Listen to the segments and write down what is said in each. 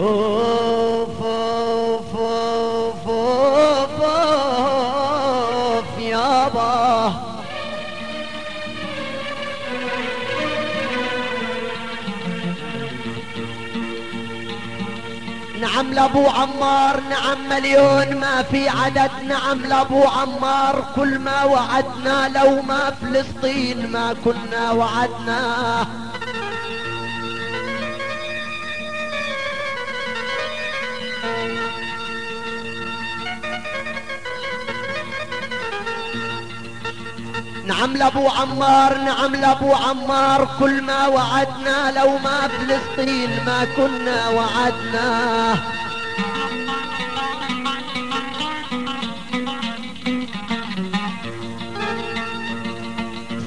اوف اوف اوف اوف اوف يابا نعم لابو عمار نعم مليون ما في عدد. نعم لابو عمار كل ما وعدنا لو ما فلسطين ما كنا وعدناه نعم لابو عمار نعم لابو عمار كل ما وعدنا لو ما فلسطين ما كنا وعدناه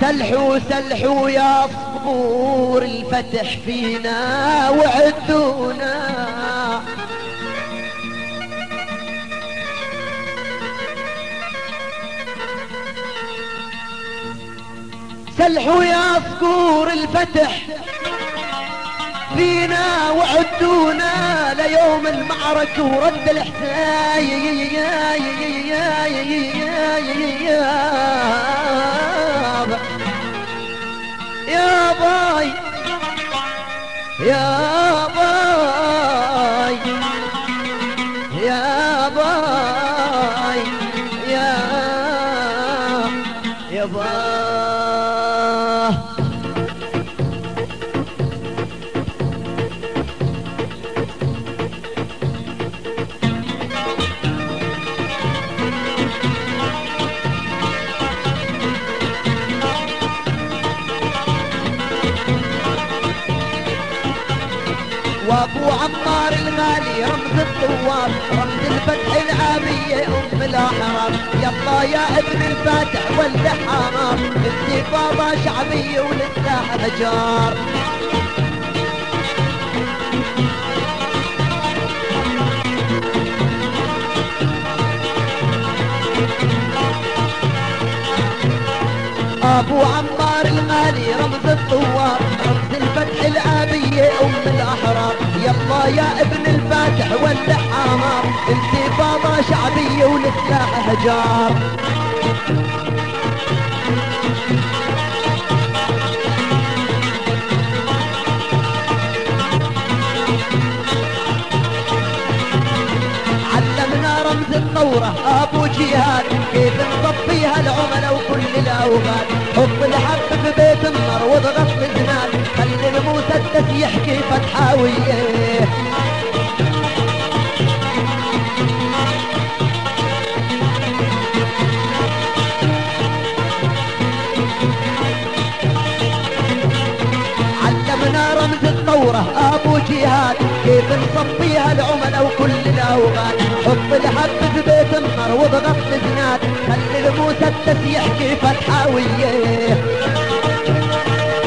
سلحوا سلحوا يا صبور الفتح فينا وعدونا. سلحوا يا صقور الفتح. فينا وعدونا ليوم المعركة ورد الحساب يا باي يا وابو عمار الغالي رمز الثوار رمز الفتح العامية أم الأحرار. يلا يا ابن الفاتح والدحامار انتفاضة شعبية ولسلاح حجار أبو عمار الغالي رمز الثوار رمز الفتح الابية أم الأحرار. يلا يا ابن الفاتح والحمار انتفاضة شعبية ولسلاح هجار علمنا رمز الثورة أبو جهاد كيف نصفيها العملاء وكل الاوقات حط الحب في بيت النار واضغط الجنان خلي المسدس يحكي فتحاوية أبو جهاد كيف نصفيها العملاء وكل الاوقات حط الحب في بيت النار واضغط الجنان خلي المسدس يحكي فتحاوية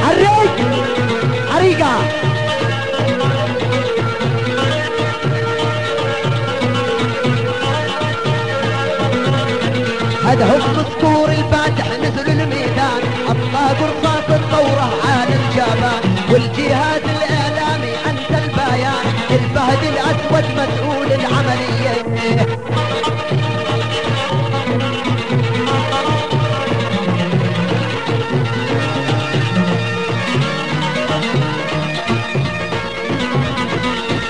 عريق عريقة هدهم مسكور الفاتح نزلوا الميدان الاسود مسؤول العملية.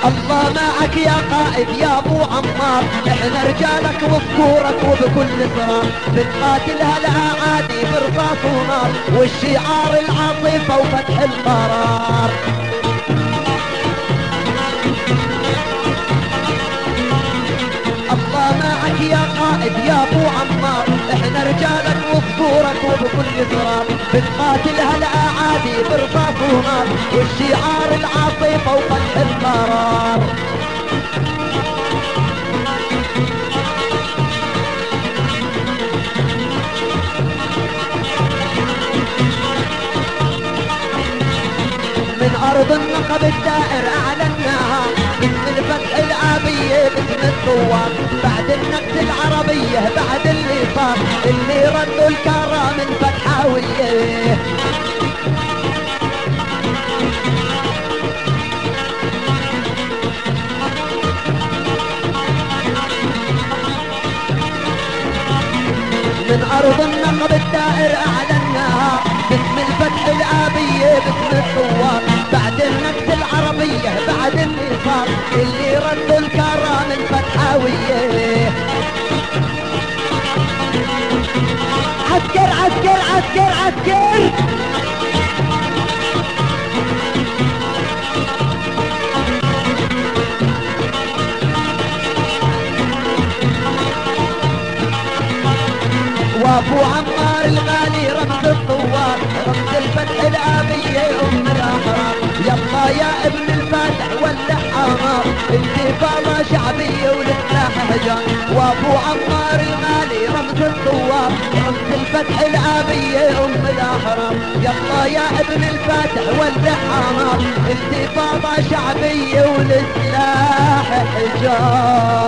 الله معك يا قائد يا أبو عمار. إحنا رجالك وذكورك وبكل صرار بنقاتل هالاعادي برصاص ونار والشعار العاطفة وفتح القرار. يا أبو عمار إحنا رجالك وذكورك وبكل صرار بنقاتل هالأعادي برصاص ونار والشعار العاطفه وفتح القرار من أرض النقب الدائر الفتح باسم الثوار بعد النكت العربية بعد اللي صار اللي ردوا الكرة من الفتحاوية عسكر عسكر عسكر عسكر. وابو عمار الغالي رمز الثوار رمز الفتح الابية أم الاحرار يلا يا ابن الفاتح ولع عمار انتفاضة شعبية ولسلاح وابو عمار الغالي رمز الثوار رمز الفتح الابية ام الأحرار. يلا يا ابن الفاتح ولع عمار انتفاضة شعبية ولسلاح حجار